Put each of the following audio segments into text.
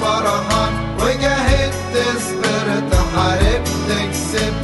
فرحان. وجاهدت صبرت حاربت كسبت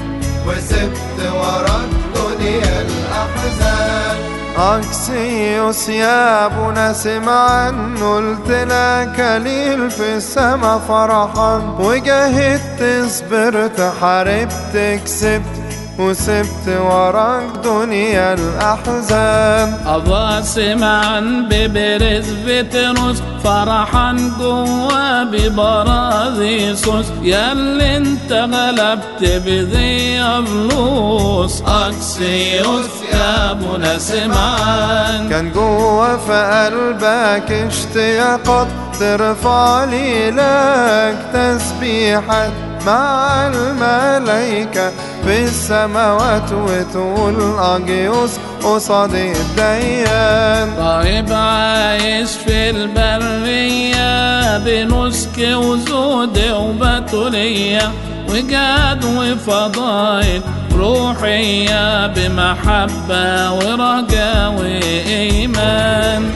وسبت وراك دنيا الأحزان. أكسيوس يا أبونا سمع عنه قلت لك ليل في السما فرحان. وجاهدت صبرت حاربت كسبت وسبت وراك دنيا الأحزان. أضاء سمعا ببرز فيتروس فرحا جوا ببرازيسوس يا اللي انت غلبت بذي فلوس أكسيوس يا ابونا سمعان كان جوا في قلبك اشتياقات ترفع لي لك تسبيحات مع الملايكة في السماوات وتقول أجيوس قصاد الديان. طيب عايش في البرية بنسك وزود وبتولية وجاد وفضايل روحية بمحبة ورجاء وإيمان.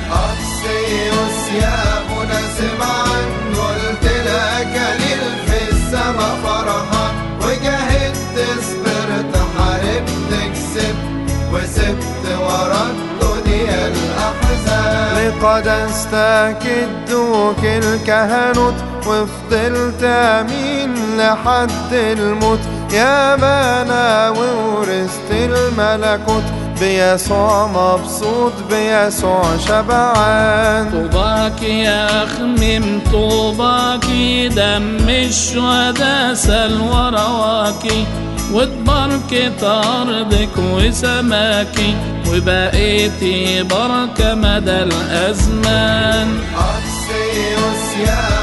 لقدستك الدوك الكهنوت وفضلت أمين لحد الموت. يا بنا وورثت الملكوت بيسوع مبسوط بيسوع شبعان. طوباك يا خميم طوباك دم الشهداء سلوى رواكي. وتبركة أرضك وسماكي وبقيتي بركة مدى الأزمان. أكسيوس يا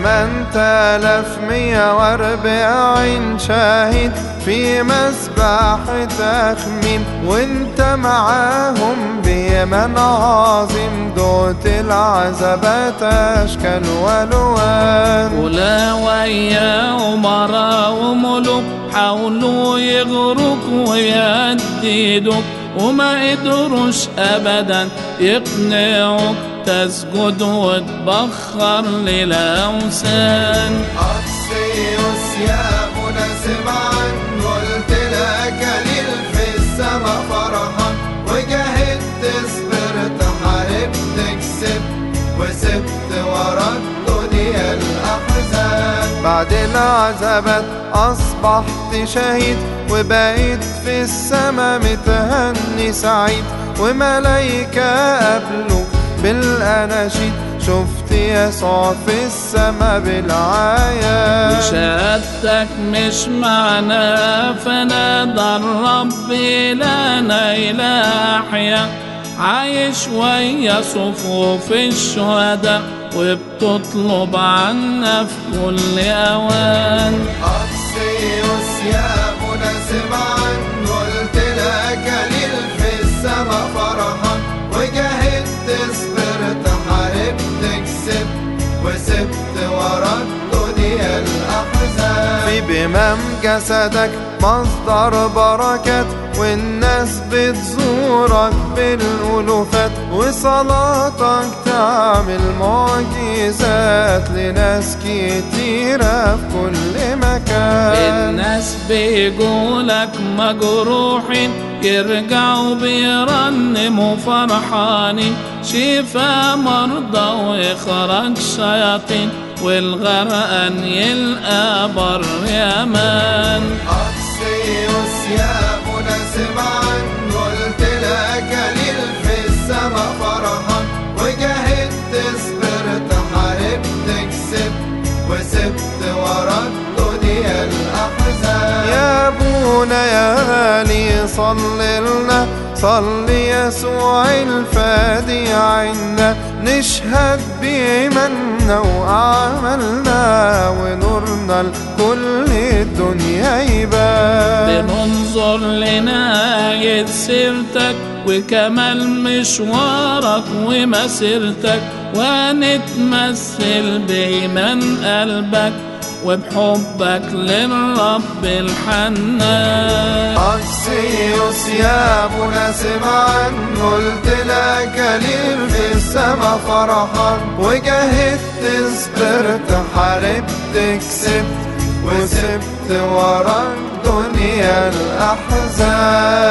تمن تلاف مية واربعين شاهد في مسبحة تخمين وانت معاهم بيمن عظيم دوت العذبات اشكال وألوان. ولا ويا أمراء وملوك حاولوا يغروك ويهددوك وما قدروش أبدا يقنعوك تسجد وتبخر للأوثان. أكسيوس يا أبونا سمعا قلت لك قليل في السما فرحان وجاهدت صبرت حاربت كسبت وسبت ورا الدنيا الأحزان. بعد العذابات أصبحت شهيد وبقيت في السما متهني سعيد. وملايكة قبله بالأناشيد شفت يسوع في السما بالعيان. شهادتك مش معنا فنادى الرب لنا إلى أحيا. عايش ويا صفوف الشهداء وبتطلب عنا في كل أوان. أكسيوس يا أبونا سمعا. جسدك مصدر بركات والناس بتزورك بالألوفات وصلاتك تعمل معجزات لناس كتيرة في كل مكان. الناس بيقولك مجروحين يرجعوا بيرنموا فرحانين. شفا مرضى وإخراج شياطين. والغرقان يلقى بر يمان أكسيوس يا أبونا سمعا قلت لك قليل في السما فرحان وجاهدت صبرت حاربت كسبت وسبت ورا الدنيا الأحزان. يا أبونا يا غالي صلي لنا. صلي يسوع الفادي عنا. نشهد بإيماننا وأعمالنا ونورنا لكل الدنيا يبان بننظر لنهاية سيرتك وكمال مشوارك ومسيرتك ونتمثل بإيمان قلبك. وبحبك للرب الحنان. أكسيوس يا مناسب عنه قلت لك ليه في السما فرحان وجاهدت صبرت حاربت كسبت وسبت ورا الدنيا الأحزان.